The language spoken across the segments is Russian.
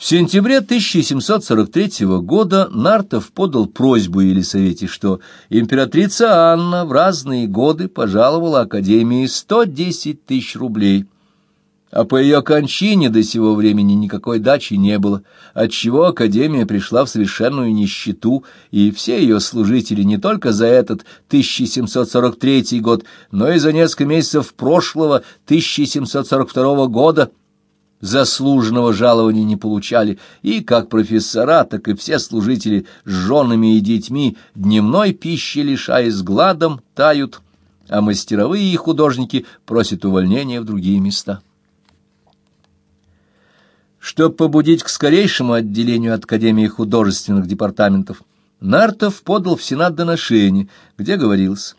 В сентябре 1743 года Нартов подал просьбу Елисавете, что императрица Анна в разные годы пожаловала Академии 110 тысяч рублей, а по ее кончине до сего времени никакой дачи не было, отчего Академия пришла в совершенную нищету, и все ее служители не только за этот 1743 год, но и за несколько месяцев прошлого 1742 года – заслуженного жалования не получали, и как профессора, так и все служители с женами и детьми дневной пищи, лишаясь гладом, тают, а мастеровые и художники просят увольнения в другие места. Чтобы побудить к скорейшему отделению от Академии художественных департаментов, Нартов подал в Сенат доношение, где говорилось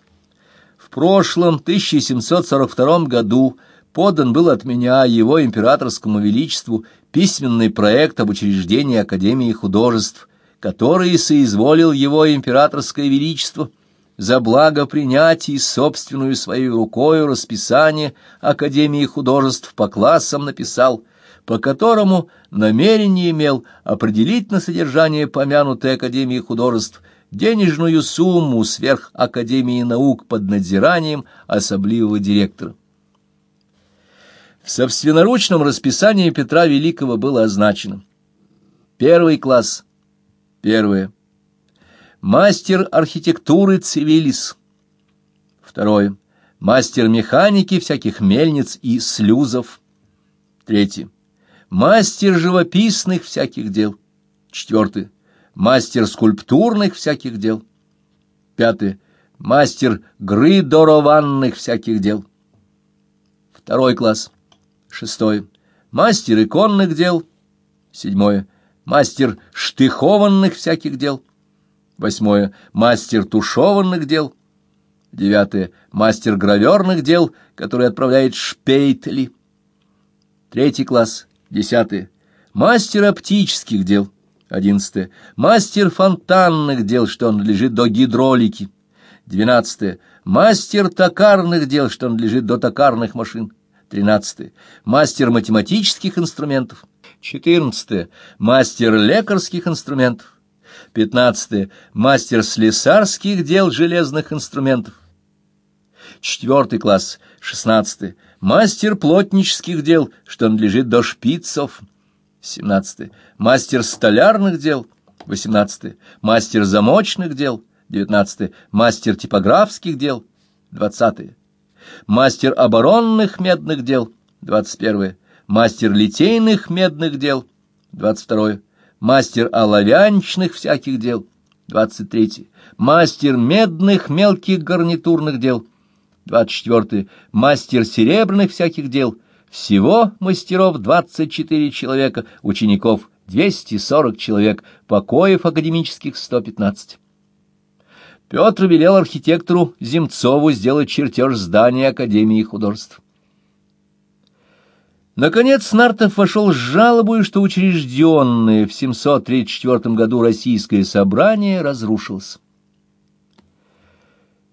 «В прошлом 1742 году подан был от меня его императорскому величеству письменный проект об учреждении Академии художеств, который соизволил его императорское величество за благо принять собственную своей рукою расписание Академии художеств по классам написал, по которому намерение имел определить на содержание помянутой Академии художеств денежную сумму сверх Академии наук под надзиранием особливого директора. В собственноручном расписании Петра Великого было означено. Первый класс. Первое. Мастер архитектуры Цивилис. Второе. Мастер механики всяких мельниц и слюзов. Третье. Мастер живописных всяких дел. Четвертое. Мастер скульптурных всяких дел. Пятое. Мастер грыдорованных всяких дел. Второй класс. Шестое. Мастер иконных дел. Седьмое. Мастер штыхованных всяких дел. Восьмое. Мастер тушеванных дел. Девятое. Мастер граверных дел, который отправляет шпейтли. Третий класс. Десятое. Мастер оптических дел. Одиннадцатое. Мастер фонтанных дел, что надлежит до гидролики. Двенадцатое. Мастер токарных дел, что надлежит до токарных машин. 13. Мастер математических инструментов. 14. Мастер лекарских инструментов. 15. Мастер слесарских дел железных инструментов. 4 класс. 16. Мастер плотнических дел, что надлежит до шпицов. 17. Мастер столярных дел. 18. Мастер замочных дел. 19. Мастер типографских дел. 20 мастер оборонных медных дел, 21 мастер литейных медных дел, 22 мастер оловянчных всяких дел, 23 мастер медных мелких гарнитурных дел, 24 мастер серебряных всяких дел, всего мастеров 24 человека, учеников 240 человек, покоев академических 115. Петр велел архитектору Земцову сделать чертеж здания Академии художеств. Наконец Нартов вошел с жалобой, что учрежденное в 734 году российское собрание разрушилось.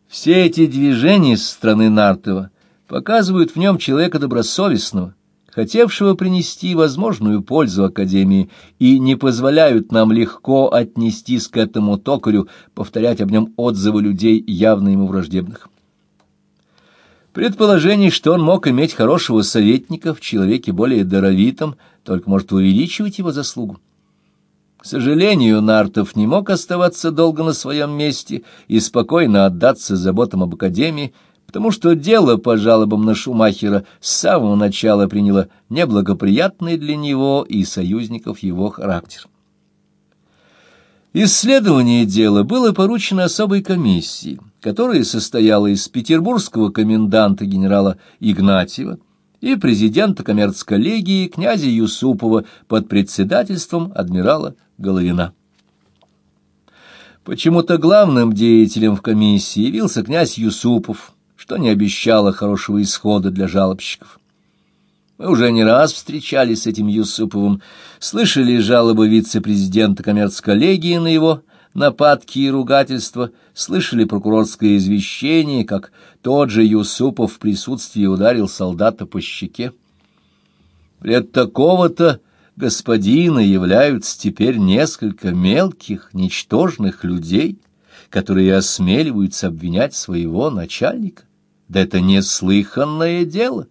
Все эти движения со стороны Нартова показывают в нем человека добросовестного, хотевшего принести возможную пользу Академии, и не позволяют нам легко отнестись к этому токарю, повторять об нем отзывы людей, явно ему враждебных. Предположение, что он мог иметь хорошего советника в человеке более даровитом, только может увеличивать его заслугу. К сожалению, Нартов не мог оставаться долго на своем месте и спокойно отдаться заботам об Академии, потому что дело по жалобам на Шумахера с самого начала приняло неблагоприятный для него и союзников его характер. Исследование дела было поручено особой комиссии, которая состояла из петербургского коменданта генерала Игнатьева и президента коммерц-коллегии князя Юсупова под председательством адмирала Головина. Почему-то главным деятелем в комиссии явился князь Юсупов, что не обещало хорошего исхода для жалобщиков. Мы уже не раз встречались с этим Юсуповым, слышали жалобы вице-президента коммерц-коллегии на его нападки и ругательства, слышали прокурорское извещение, как тот же Юсупов в присутствии ударил солдата по щеке. Пред такого-то господина являются теперь несколько мелких, ничтожных людей, которые осмеливаются обвинять своего начальника. Да это неслыханное дело,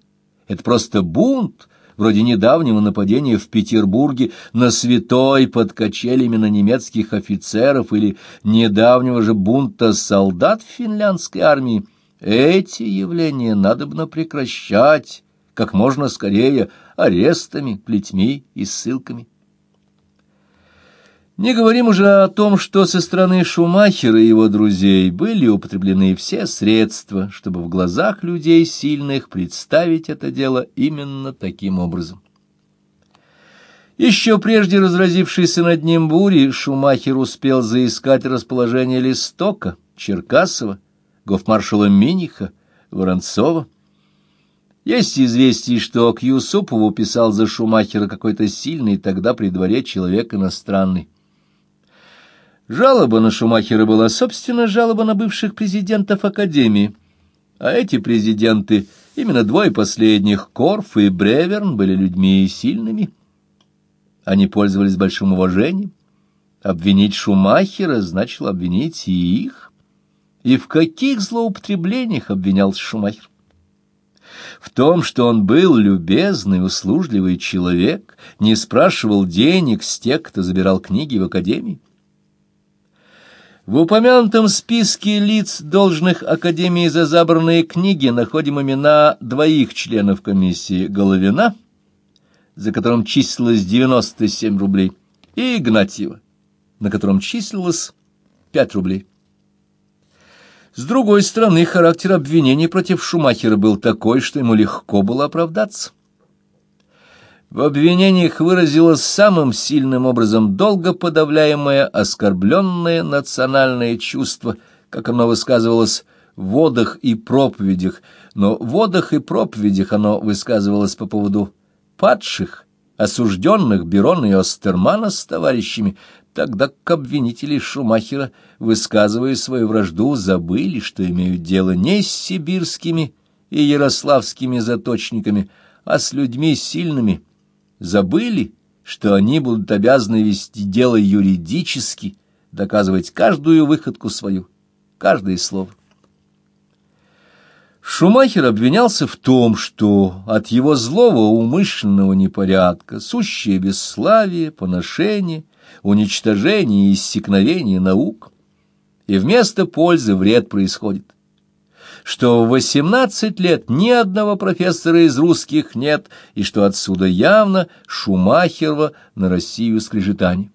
это просто бунт, вроде недавнего нападения в Петербурге на святой под качелями на немецких офицеров или недавнего же бунта солдат в финляндской армии. Эти явления надобно прекращать как можно скорее арестами, плетьми и ссылками. Не говорим уже о том, что со стороны Шумахера и его друзей были употреблены все средства, чтобы в глазах людей сильных представить это дело именно таким образом. Еще прежде разразившейся над ним бури, Шумахер успел заискать расположение Листока, Черкасова, гофмаршала Миниха, Воронцова, есть известие, что к Юсупову писал за Шумахера какой-то сильный тогда при дворе человек иностранный. Жалоба на Шумахера была, собственно, жалоба на бывших президентов Академии. А эти президенты, именно двое последних, Корф и Бреверн, были людьми сильными. Они пользовались большим уважением. Обвинить Шумахера значило обвинить и их. И в каких злоупотреблениях обвинялся Шумахер? в том, что он был любезный, услужливый человек, не спрашивал денег с тех, кто забирал книги в академии. В упомянутом списке лиц, должных Академии за забранные книги, находим имена двоих членов комиссии Головина, за которым числилось 97 рублей, и Игнатьева, на котором числилось 5 рублей. С другой стороны, характер обвинений против Шумахера был такой, что ему легко было оправдаться. В обвинениях выразилось самым сильным образом долго подавляемое оскорбленное национальное чувство, как оно высказывалось в водах и проповедях, но в водах и проповедях оно высказывалось по поводу падших, осужденных Берона и Остермана с товарищами, тогда как обвинители Шумахера, высказывая свою вражду, забыли, что имеют дело не с сибирскими и ярославскими заточниками, а с людьми сильными, забыли, что они будут обязаны вести дело юридически, доказывать каждую выходку свою, каждое слово. Шумахер обвинялся в том, что от его злого умышленного непорядка, сущее бесславие, поношение — уничтожение и иссякновение наук, и вместо пользы вред происходит. Что в восемнадцать лет ни одного профессора из русских нет, и что отсюда явно Шумахерова на Россию скрежетание.